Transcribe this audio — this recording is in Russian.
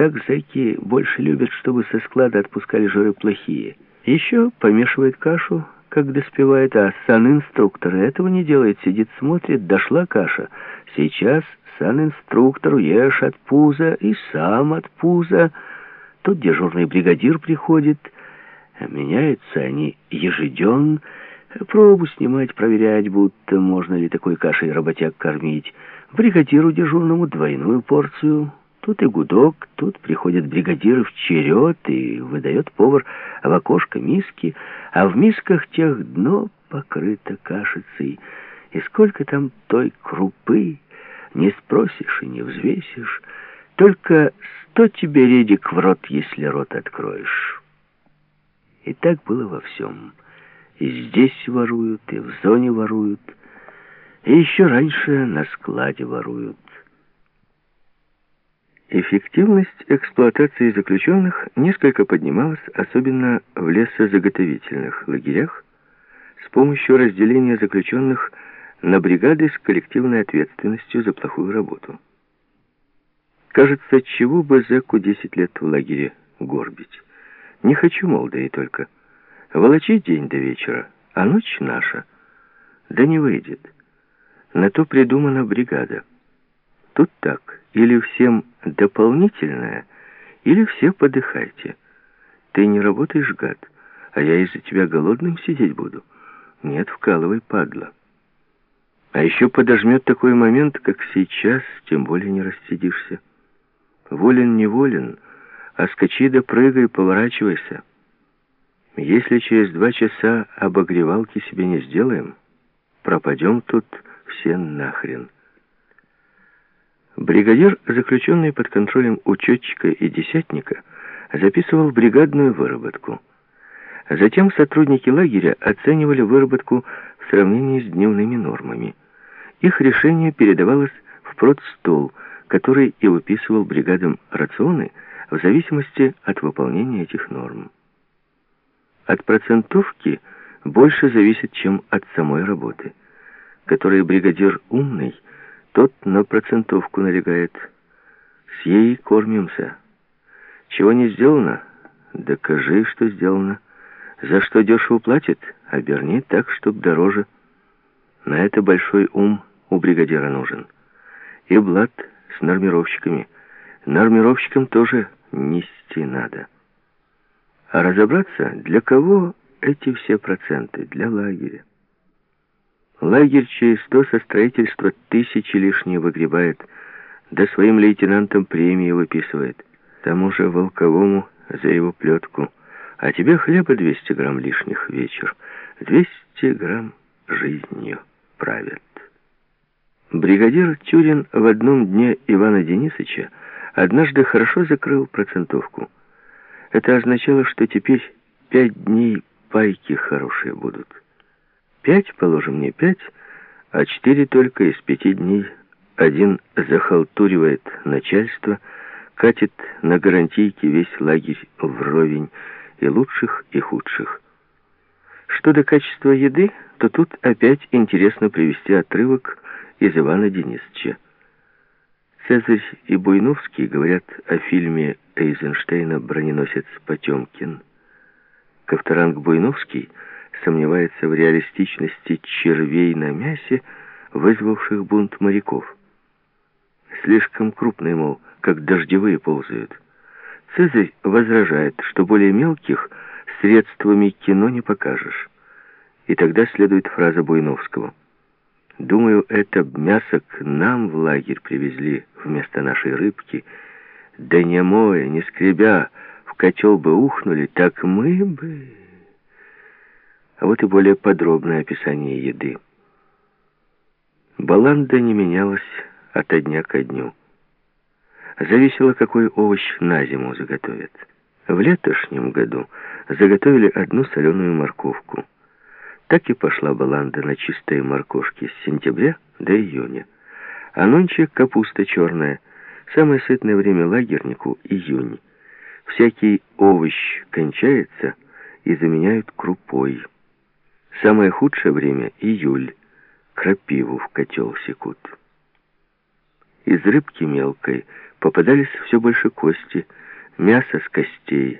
так зэки больше любят, чтобы со склада отпускали жиры плохие. Еще помешивает кашу, как доспевает, а сан-инструктор этого не делает, сидит, смотрит, дошла каша. Сейчас сан-инструктору ешь от пуза и сам от пуза. Тут дежурный бригадир приходит, меняются они ежеденно, пробу снимать, проверять, будто можно ли такой кашей работяг кормить. Бригадиру дежурному двойную порцию. Тут и гудок, тут приходят бригадиры в черед, и выдает повар в окошко миски, а в мисках тех дно покрыто кашицей. И сколько там той крупы, не спросишь и не взвесишь. Только сто тебе редик в рот, если рот откроешь. И так было во всем. И здесь воруют, и в зоне воруют, и еще раньше на складе воруют. Эффективность эксплуатации заключенных несколько поднималась, особенно в лесозаготовительных лагерях, с помощью разделения заключенных на бригады с коллективной ответственностью за плохую работу. Кажется, чего бы зэку 10 лет в лагере горбить? Не хочу, мол, да и только. Волочить день до вечера, а ночь наша. Да не выйдет. На то придумана бригада. Тут так, или всем дополнительное, или все подыхайте. Ты не работаешь, гад, а я из-за тебя голодным сидеть буду. Нет, вкалывай, падла. А еще подожмет такой момент, как сейчас, тем более не рассидишься. Волен не волен, а скачи да прыгай, поворачивайся. Если через два часа обогревалки себе не сделаем, пропадем тут все нахрен. Бригадир, заключенный под контролем учетчика и десятника, записывал бригадную выработку. Затем сотрудники лагеря оценивали выработку в сравнении с дневными нормами. Их решение передавалось в продстол, который и выписывал бригадам рационы в зависимости от выполнения этих норм. От процентовки больше зависит, чем от самой работы, которой бригадир умный – тот на процентовку налегает. С ей кормимся. Чего не сделано, докажи, что сделано. За что дешево платит, оберни так, чтоб дороже. На это большой ум у бригадира нужен. И блат с нормировщиками. Нормировщикам тоже нести надо. А разобраться, для кого эти все проценты? Для лагеря. Лагерь через то со строительства тысячи лишние выгребает, да своим лейтенантам премии выписывает. Тому же Волковому за его плетку. А тебе хлеба 200 грамм лишних вечер. 200 грамм жизнью правят. Бригадир Тюрин в одном дне Ивана Денисовича однажды хорошо закрыл процентовку. Это означало, что теперь пять дней пайки хорошие будут. Пять, положим, не пять, а четыре только из пяти дней. Один захалтуривает начальство, катит на гарантийке весь лагерь вровень, и лучших, и худших. Что до качества еды, то тут опять интересно привести отрывок из Ивана Денисовича. Цезарь и Буйновский говорят о фильме Эйзенштейна «Броненосец Потемкин». Ковторанг Буйновский — сомневается в реалистичности червей на мясе, вызвавших бунт моряков. Слишком крупные, мол, как дождевые ползают. Цезарь возражает, что более мелких средствами кино не покажешь. И тогда следует фраза Буйновского. «Думаю, это мясо к нам в лагерь привезли вместо нашей рыбки. Да не моя, не скребя, в котел бы ухнули, так мы бы...» А вот и более подробное описание еды. Баланда не менялась от дня ко дню. Зависело, какой овощ на зиму заготовят. В летошнем году заготовили одну соленую морковку. Так и пошла баланда на чистые моркошки с сентября до июня. А нонче капуста черная. Самое сытное время лагернику — июнь. Всякий овощ кончается и заменяют крупой. Самое худшее время — июль. Крапиву в котел секут. Из рыбки мелкой попадались все больше кости, мясо с костей,